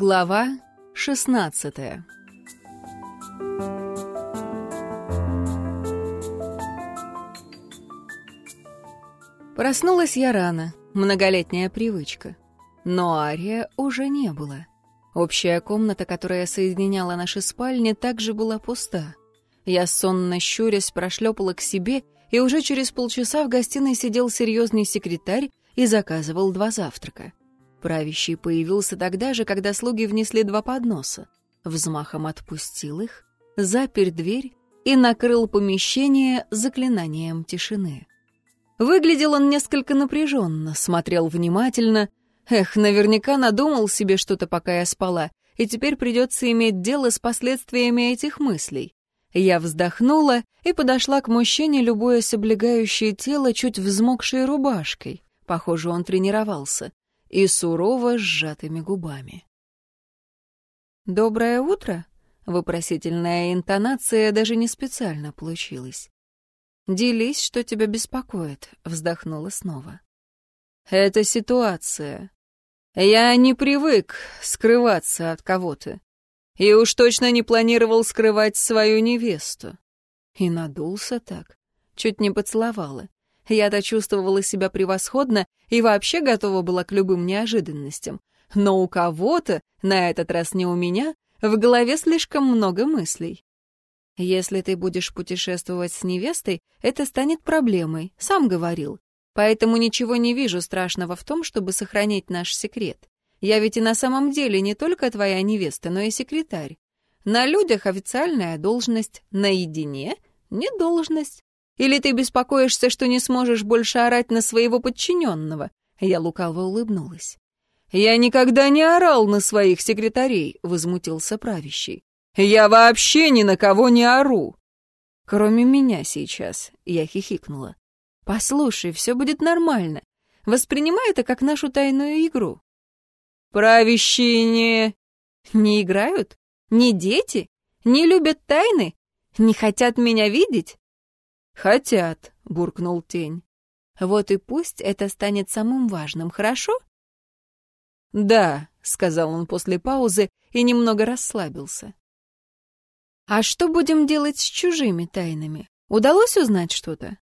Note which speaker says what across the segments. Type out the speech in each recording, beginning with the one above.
Speaker 1: Глава 16 Проснулась я рано, многолетняя привычка. Но Ария уже не было. Общая комната, которая соединяла наши спальни, также была пуста. Я сонно щурясь прошлепала к себе, и уже через полчаса в гостиной сидел серьезный секретарь и заказывал два завтрака. Правящий появился тогда же, когда слуги внесли два подноса. Взмахом отпустил их, запер дверь и накрыл помещение заклинанием тишины. Выглядел он несколько напряженно, смотрел внимательно. Эх, наверняка надумал себе что-то, пока я спала, и теперь придется иметь дело с последствиями этих мыслей. Я вздохнула и подошла к мужчине, любуясь облегающее тело чуть взмокшей рубашкой. Похоже, он тренировался. И сурово сжатыми губами. «Доброе утро?» — вопросительная интонация даже не специально получилась. «Делись, что тебя беспокоит», — вздохнула снова. «Это ситуация. Я не привык скрываться от кого-то. И уж точно не планировал скрывать свою невесту. И надулся так. Чуть не поцеловала. Я-то чувствовала себя превосходно и вообще готова была к любым неожиданностям. Но у кого-то, на этот раз не у меня, в голове слишком много мыслей. Если ты будешь путешествовать с невестой, это станет проблемой, сам говорил. Поэтому ничего не вижу страшного в том, чтобы сохранить наш секрет. Я ведь и на самом деле не только твоя невеста, но и секретарь. На людях официальная должность, наедине — не должность. Или ты беспокоишься, что не сможешь больше орать на своего подчиненного?» Я лукаво улыбнулась. «Я никогда не орал на своих секретарей», — возмутился правящий. Я вообще ни на кого не ору. Кроме меня сейчас, я хихикнула. Послушай, все будет нормально. Воспринимай это как нашу тайную игру. Правящие не... Не играют? Не дети? Не любят тайны? Не хотят меня видеть? Хотят, буркнул тень. Вот и пусть это станет самым важным, хорошо? Да, сказал он после паузы и немного расслабился. «А что будем делать с чужими тайнами? Удалось узнать что-то?»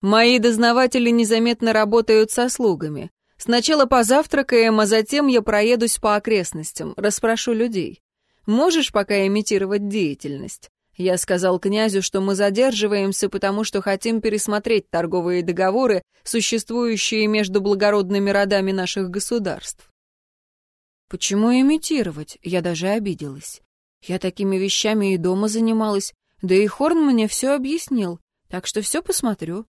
Speaker 1: «Мои дознаватели незаметно работают со слугами. Сначала позавтракаем, а затем я проедусь по окрестностям, расспрошу людей. Можешь пока имитировать деятельность?» Я сказал князю, что мы задерживаемся, потому что хотим пересмотреть торговые договоры, существующие между благородными родами наших государств. Почему имитировать? Я даже обиделась. Я такими вещами и дома занималась, да и Хорн мне все объяснил, так что все посмотрю.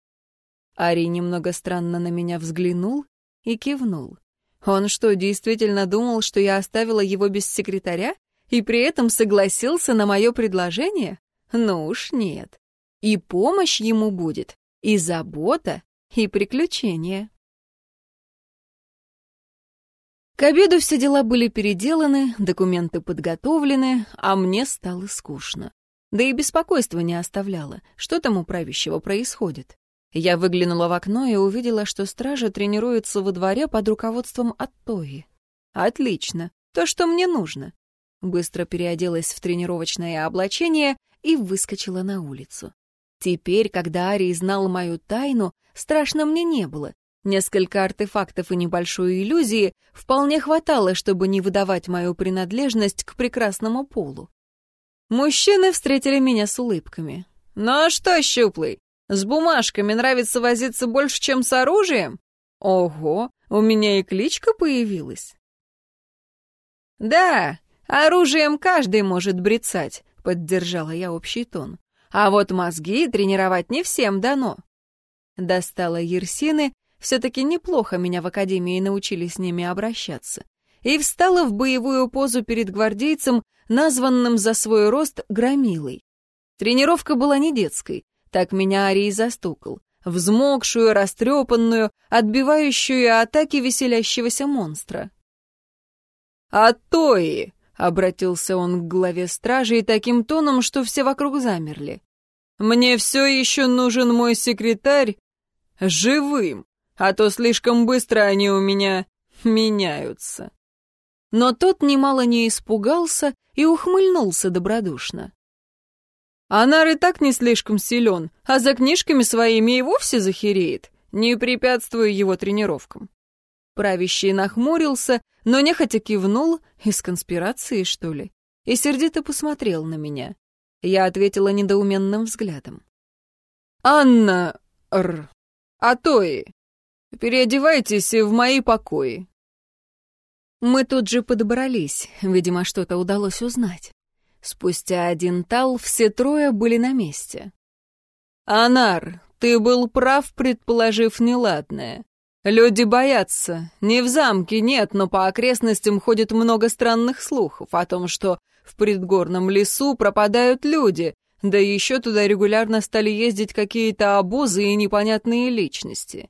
Speaker 1: Ари немного странно на меня взглянул и кивнул. Он что, действительно думал, что я оставила его без секретаря и при этом согласился на мое предложение? Ну уж нет. И помощь ему будет, и забота, и приключения. К обеду все дела были переделаны, документы подготовлены, а мне стало скучно. Да и беспокойство не оставляло. Что там у правящего происходит? Я выглянула в окно и увидела, что стража тренируется во дворе под руководством Аттои. Отлично, то, что мне нужно. Быстро переоделась в тренировочное облачение и выскочила на улицу. Теперь, когда Арий знал мою тайну, страшно мне не было. Несколько артефактов и небольшой иллюзии вполне хватало, чтобы не выдавать мою принадлежность к прекрасному полу. Мужчины встретили меня с улыбками. «Ну а что, щуплый, с бумажками нравится возиться больше, чем с оружием? Ого, у меня и кличка появилась». «Да, оружием каждый может брецать», — поддержала я общий тон. «А вот мозги тренировать не всем дано». Достала Ерсины все-таки неплохо меня в академии научили с ними обращаться. И встала в боевую позу перед гвардейцем, названным за свой рост громилой. Тренировка была не детской, так меня Арий застукал. Взмокшую, растрепанную, отбивающую атаки веселящегося монстра. «Атои!» — обратился он к главе стражи и таким тоном, что все вокруг замерли. «Мне все еще нужен мой секретарь живым!» а то слишком быстро они у меня меняются. но тот немало не испугался и ухмыльнулся добродушно. Анар и так не слишком силен, а за книжками своими и вовсе захереет. Не препятствую его тренировкам. Правящий нахмурился, но нехотя кивнул, из конспирации, что ли, и сердито посмотрел на меня. Я ответила недоуменным взглядом. «Анна... Р... Атои, переодевайтесь в мои покои». Мы тут же подобрались, видимо, что-то удалось узнать. Спустя один тал все трое были на месте. «Анар, ты был прав, предположив неладное. Люди боятся. Не в замке, нет, но по окрестностям ходит много странных слухов о том, что в предгорном лесу пропадают люди, да еще туда регулярно стали ездить какие-то обозы и непонятные личности.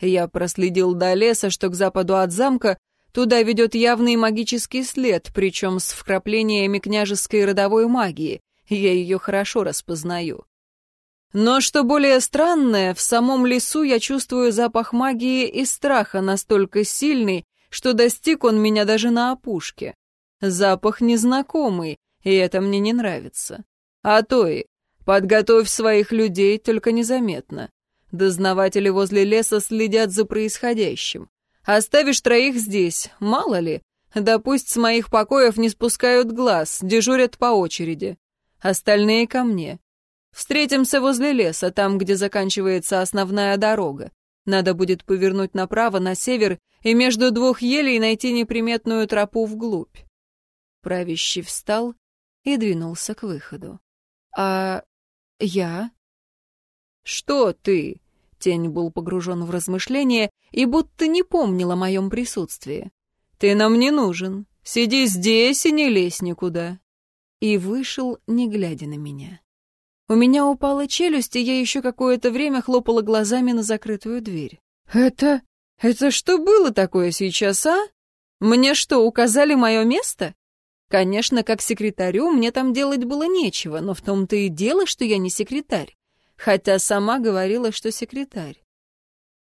Speaker 1: Я проследил до леса, что к западу от замка Туда ведет явный магический след, причем с вкраплениями княжеской родовой магии. Я ее хорошо распознаю. Но что более странное, в самом лесу я чувствую запах магии и страха настолько сильный, что достиг он меня даже на опушке. Запах незнакомый, и это мне не нравится. А то и, подготовь своих людей, только незаметно. Дознаватели возле леса следят за происходящим. Оставишь троих здесь, мало ли. Да пусть с моих покоев не спускают глаз, дежурят по очереди. Остальные ко мне. Встретимся возле леса, там, где заканчивается основная дорога. Надо будет повернуть направо, на север, и между двух елей найти неприметную тропу вглубь. Правящий встал и двинулся к выходу. «А я?» «Что ты?» Тень был погружен в размышления и будто не помнил о моем присутствии. «Ты нам не нужен. Сиди здесь и не лезь никуда». И вышел, не глядя на меня. У меня упала челюсть, и я еще какое-то время хлопала глазами на закрытую дверь. «Это... это что было такое сейчас, а? Мне что, указали мое место?» Конечно, как секретарю мне там делать было нечего, но в том-то и дело, что я не секретарь хотя сама говорила, что секретарь.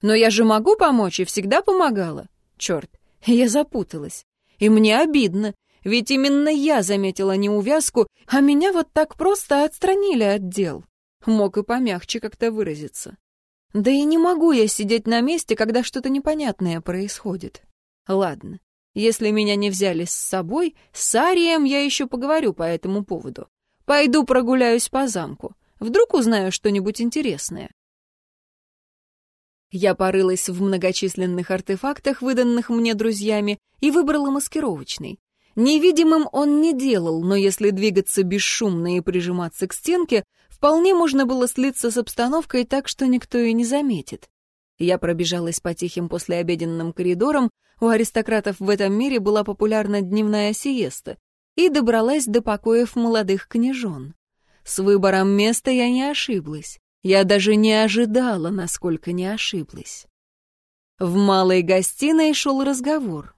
Speaker 1: Но я же могу помочь и всегда помогала. Черт, я запуталась. И мне обидно, ведь именно я заметила неувязку, а меня вот так просто отстранили от дел. Мог и помягче как-то выразиться. Да и не могу я сидеть на месте, когда что-то непонятное происходит. Ладно, если меня не взяли с собой, с Арием я еще поговорю по этому поводу. Пойду прогуляюсь по замку. Вдруг узнаю что-нибудь интересное. Я порылась в многочисленных артефактах, выданных мне друзьями, и выбрала маскировочный. Невидимым он не делал, но если двигаться бесшумно и прижиматься к стенке, вполне можно было слиться с обстановкой так, что никто и не заметит. Я пробежалась по тихим послеобеденным коридорам, у аристократов в этом мире была популярна дневная сиеста, и добралась до покоев молодых княжон. С выбором места я не ошиблась. Я даже не ожидала, насколько не ошиблась. В малой гостиной шел разговор.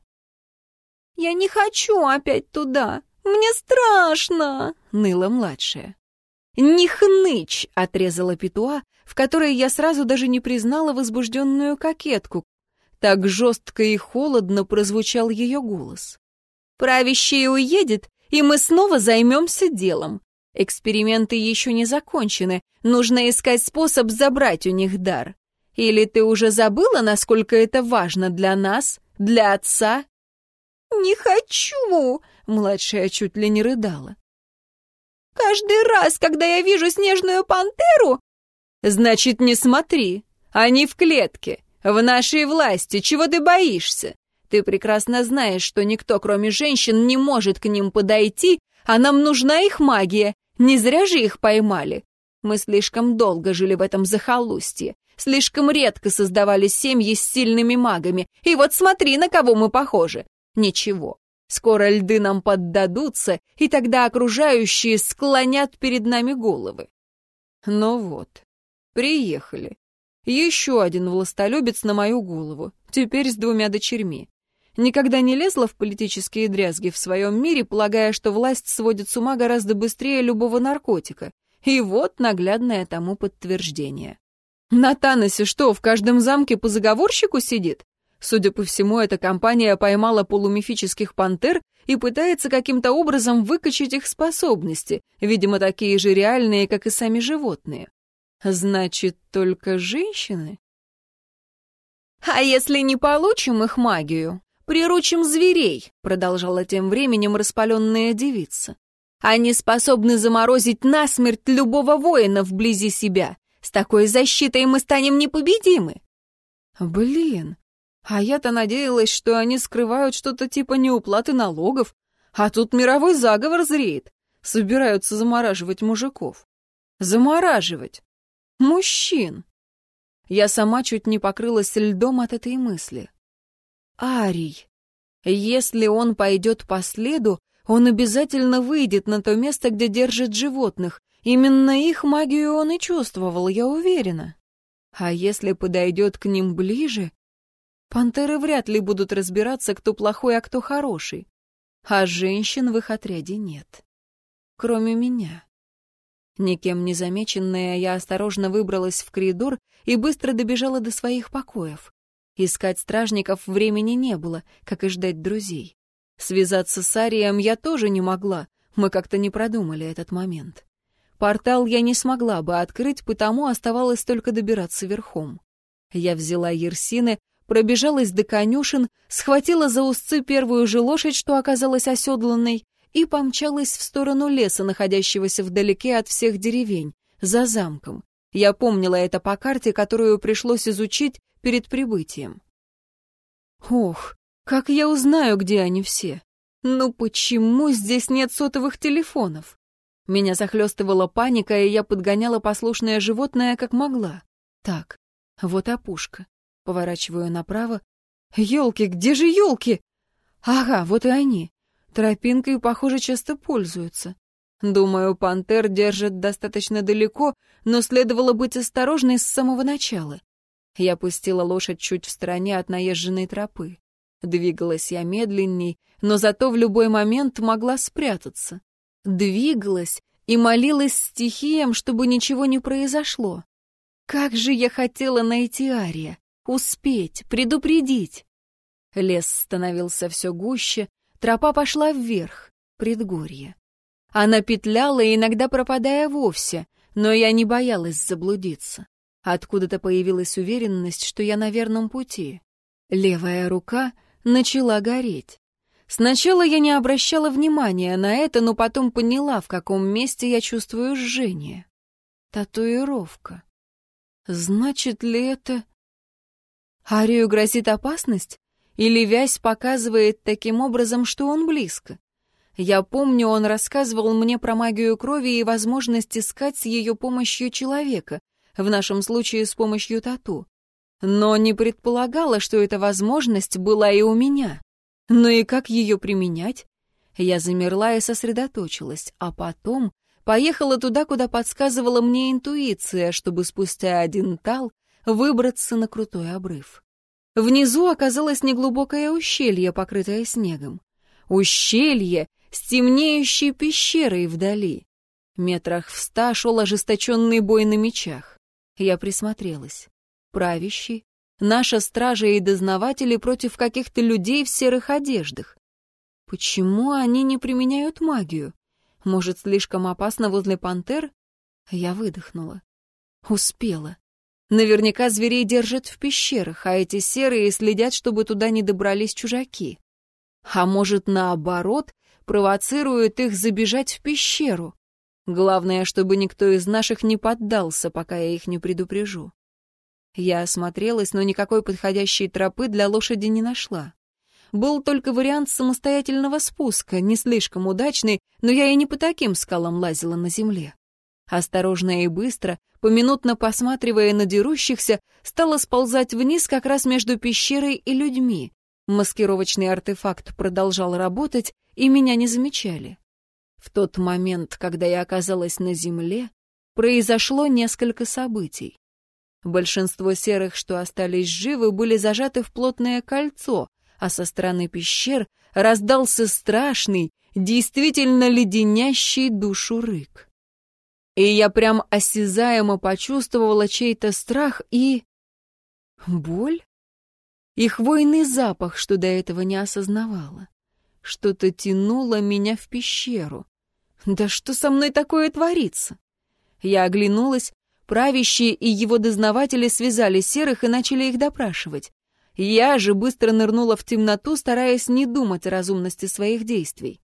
Speaker 1: «Я не хочу опять туда. Мне страшно!» — ныла младшая. «Не хнычь!» — отрезала Петуа, в которой я сразу даже не признала возбужденную кокетку. Так жестко и холодно прозвучал ее голос. «Правящий уедет, и мы снова займемся делом. Эксперименты еще не закончены, нужно искать способ забрать у них дар. Или ты уже забыла, насколько это важно для нас, для отца?» «Не хочу!» — младшая чуть ли не рыдала. «Каждый раз, когда я вижу снежную пантеру...» «Значит, не смотри. Они в клетке, в нашей власти. Чего ты боишься? Ты прекрасно знаешь, что никто, кроме женщин, не может к ним подойти, а нам нужна их магия, не зря же их поймали. Мы слишком долго жили в этом захолустье, слишком редко создавали семьи с сильными магами, и вот смотри, на кого мы похожи. Ничего, скоро льды нам поддадутся, и тогда окружающие склонят перед нами головы. Ну вот, приехали. Еще один властолюбец на мою голову, теперь с двумя дочерьми никогда не лезла в политические дрязги в своем мире, полагая, что власть сводит с ума гораздо быстрее любого наркотика. И вот наглядное тому подтверждение. На Таносе что, в каждом замке по заговорщику сидит? Судя по всему, эта компания поймала полумифических пантер и пытается каким-то образом выкачать их способности, видимо, такие же реальные, как и сами животные. Значит, только женщины? «А если не получим их магию, приручим зверей», продолжала тем временем распаленная девица. «Они способны заморозить насмерть любого воина вблизи себя. С такой защитой мы станем непобедимы». «Блин, а я-то надеялась, что они скрывают что-то типа неуплаты налогов, а тут мировой заговор зреет. Собираются замораживать мужиков. Замораживать. Мужчин. Я сама чуть не покрылась льдом от этой мысли. Арий. Если он пойдет по следу, он обязательно выйдет на то место, где держит животных. Именно их магию он и чувствовал, я уверена. А если подойдет к ним ближе, пантеры вряд ли будут разбираться, кто плохой, а кто хороший. А женщин в их отряде нет. Кроме меня. Никем не замеченная, я осторожно выбралась в коридор и быстро добежала до своих покоев. Искать стражников времени не было, как и ждать друзей. Связаться с Арием я тоже не могла, мы как-то не продумали этот момент. Портал я не смогла бы открыть, потому оставалось только добираться верхом. Я взяла Ерсины, пробежалась до конюшен, схватила за узцы первую же лошадь, что оказалась оседланной, и помчалась в сторону леса, находящегося вдалеке от всех деревень, за замком. Я помнила это по карте, которую пришлось изучить перед прибытием. Ох, как я узнаю, где они все? Ну почему здесь нет сотовых телефонов? Меня захлестывала паника, и я подгоняла послушное животное как могла. Так, вот опушка. Поворачиваю направо. Елки, где же елки? Ага, вот и они. Тропинкой, похоже, часто пользуются. Думаю, пантер держит достаточно далеко, но следовало быть осторожной с самого начала. Я пустила лошадь чуть в стороне от наезженной тропы. Двигалась я медленней, но зато в любой момент могла спрятаться. Двигалась и молилась стихиям, чтобы ничего не произошло. Как же я хотела найти Ария, успеть, предупредить. Лес становился все гуще, Тропа пошла вверх, предгорье. Она петляла, иногда пропадая вовсе, но я не боялась заблудиться. Откуда-то появилась уверенность, что я на верном пути. Левая рука начала гореть. Сначала я не обращала внимания на это, но потом поняла, в каком месте я чувствую жжение. Татуировка. Значит ли это... Арию грозит опасность? Или вязь показывает таким образом, что он близко? Я помню, он рассказывал мне про магию крови и возможность искать с ее помощью человека, в нашем случае с помощью тату. Но не предполагала, что эта возможность была и у меня. Ну и как ее применять? Я замерла и сосредоточилась, а потом поехала туда, куда подсказывала мне интуиция, чтобы спустя один тал выбраться на крутой обрыв. Внизу оказалось неглубокое ущелье, покрытое снегом. Ущелье с темнеющей пещерой вдали. Метрах в ста шел ожесточенный бой на мечах. Я присмотрелась. Правящий, наша стража и дознаватели против каких-то людей в серых одеждах. Почему они не применяют магию? Может, слишком опасно возле пантер? Я выдохнула. Успела. Наверняка зверей держат в пещерах, а эти серые следят, чтобы туда не добрались чужаки. А может, наоборот, провоцируют их забежать в пещеру. Главное, чтобы никто из наших не поддался, пока я их не предупрежу. Я осмотрелась, но никакой подходящей тропы для лошади не нашла. Был только вариант самостоятельного спуска, не слишком удачный, но я и не по таким скалам лазила на земле. Осторожно и быстро, поминутно посматривая на дерущихся, стала сползать вниз как раз между пещерой и людьми. Маскировочный артефакт продолжал работать, и меня не замечали. В тот момент, когда я оказалась на земле, произошло несколько событий. Большинство серых, что остались живы, были зажаты в плотное кольцо, а со стороны пещер раздался страшный, действительно леденящий душу рык. И я прям осязаемо почувствовала чей-то страх и... боль? и хвойный запах, что до этого не осознавала. Что-то тянуло меня в пещеру. Да что со мной такое творится? Я оглянулась, правящие и его дознаватели связали серых и начали их допрашивать. Я же быстро нырнула в темноту, стараясь не думать о разумности своих действий.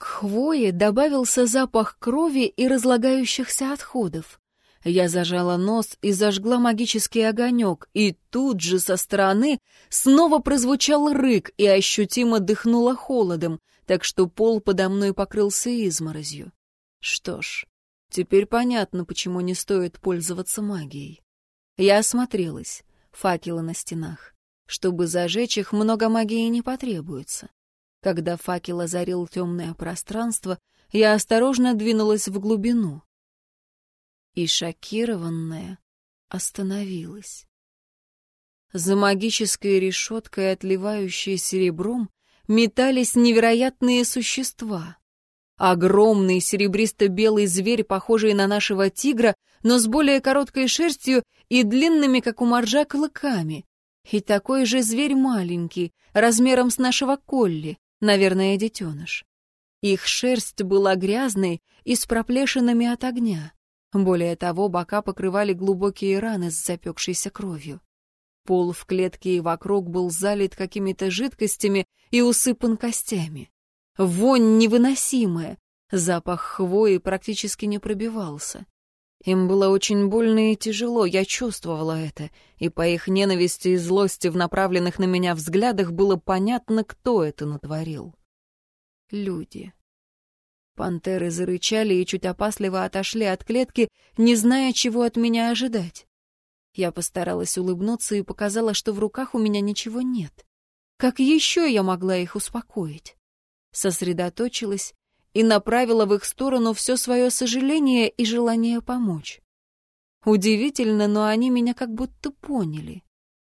Speaker 1: К хвое добавился запах крови и разлагающихся отходов. Я зажала нос и зажгла магический огонек, и тут же со стороны снова прозвучал рык и ощутимо дыхнуло холодом, так что пол подо мной покрылся изморозью. Что ж, теперь понятно, почему не стоит пользоваться магией. Я осмотрелась. Факелы на стенах. Чтобы зажечь их, много магии не потребуется. Когда факел озарил темное пространство, я осторожно двинулась в глубину. И шокированная остановилась. За магической решеткой, отливающей серебром, метались невероятные существа. Огромный серебристо-белый зверь, похожий на нашего тигра, но с более короткой шерстью и длинными, как у моржа, клыками. И такой же зверь маленький, размером с нашего колли, наверное, детеныш. Их шерсть была грязной и с проплешинами от огня. Более того, бока покрывали глубокие раны с запекшейся кровью. Пол в клетке и вокруг был залит какими-то жидкостями и усыпан костями. Вонь невыносимая, запах хвои практически не пробивался. Им было очень больно и тяжело, я чувствовала это, и по их ненависти и злости в направленных на меня взглядах было понятно, кто это натворил. Люди. Пантеры зарычали и чуть опасливо отошли от клетки, не зная, чего от меня ожидать. Я постаралась улыбнуться и показала, что в руках у меня ничего нет. Как еще я могла их успокоить? Сосредоточилась и направила в их сторону все свое сожаление и желание помочь. Удивительно, но они меня как будто поняли.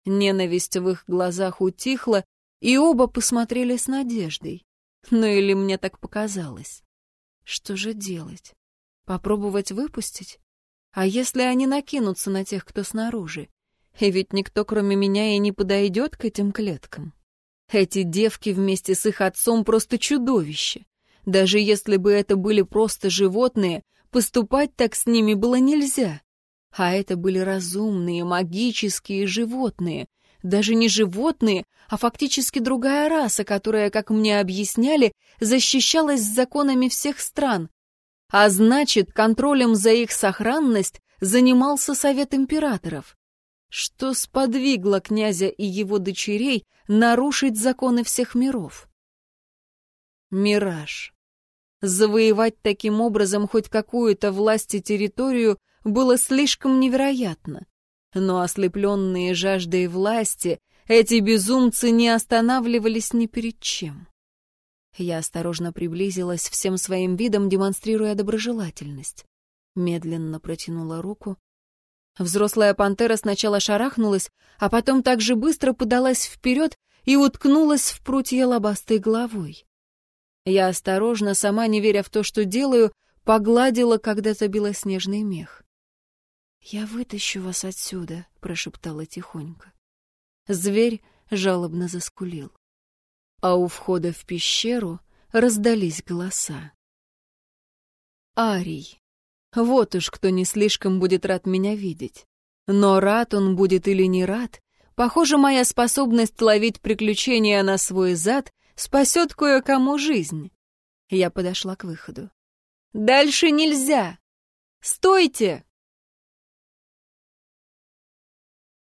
Speaker 1: Ненависть в их глазах утихла, и оба посмотрели с надеждой. Ну или мне так показалось. Что же делать? Попробовать выпустить? А если они накинутся на тех, кто снаружи? И ведь никто, кроме меня, и не подойдет к этим клеткам. Эти девки вместе с их отцом просто чудовище. Даже если бы это были просто животные, поступать так с ними было нельзя. А это были разумные, магические животные. Даже не животные, а фактически другая раса, которая, как мне объясняли, защищалась законами всех стран. А значит, контролем за их сохранность занимался Совет Императоров. Что сподвигло князя и его дочерей нарушить законы всех миров? Мираж. Завоевать таким образом хоть какую-то власть и территорию было слишком невероятно. Но ослепленные жаждой власти, эти безумцы не останавливались ни перед чем. Я осторожно приблизилась всем своим видом, демонстрируя доброжелательность. Медленно протянула руку. Взрослая пантера сначала шарахнулась, а потом так же быстро подалась вперед и уткнулась в прутья лобастой головой. Я осторожно, сама не веря в то, что делаю, погладила когда-то белоснежный мех. «Я вытащу вас отсюда», — прошептала тихонько. Зверь жалобно заскулил. А у входа в пещеру раздались голоса. Арий. Вот уж кто не слишком будет рад меня видеть. Но рад он будет или не рад, похоже, моя способность ловить приключения на свой зад спасет кое-кому жизнь. Я подошла к выходу. «Дальше нельзя! Стойте!»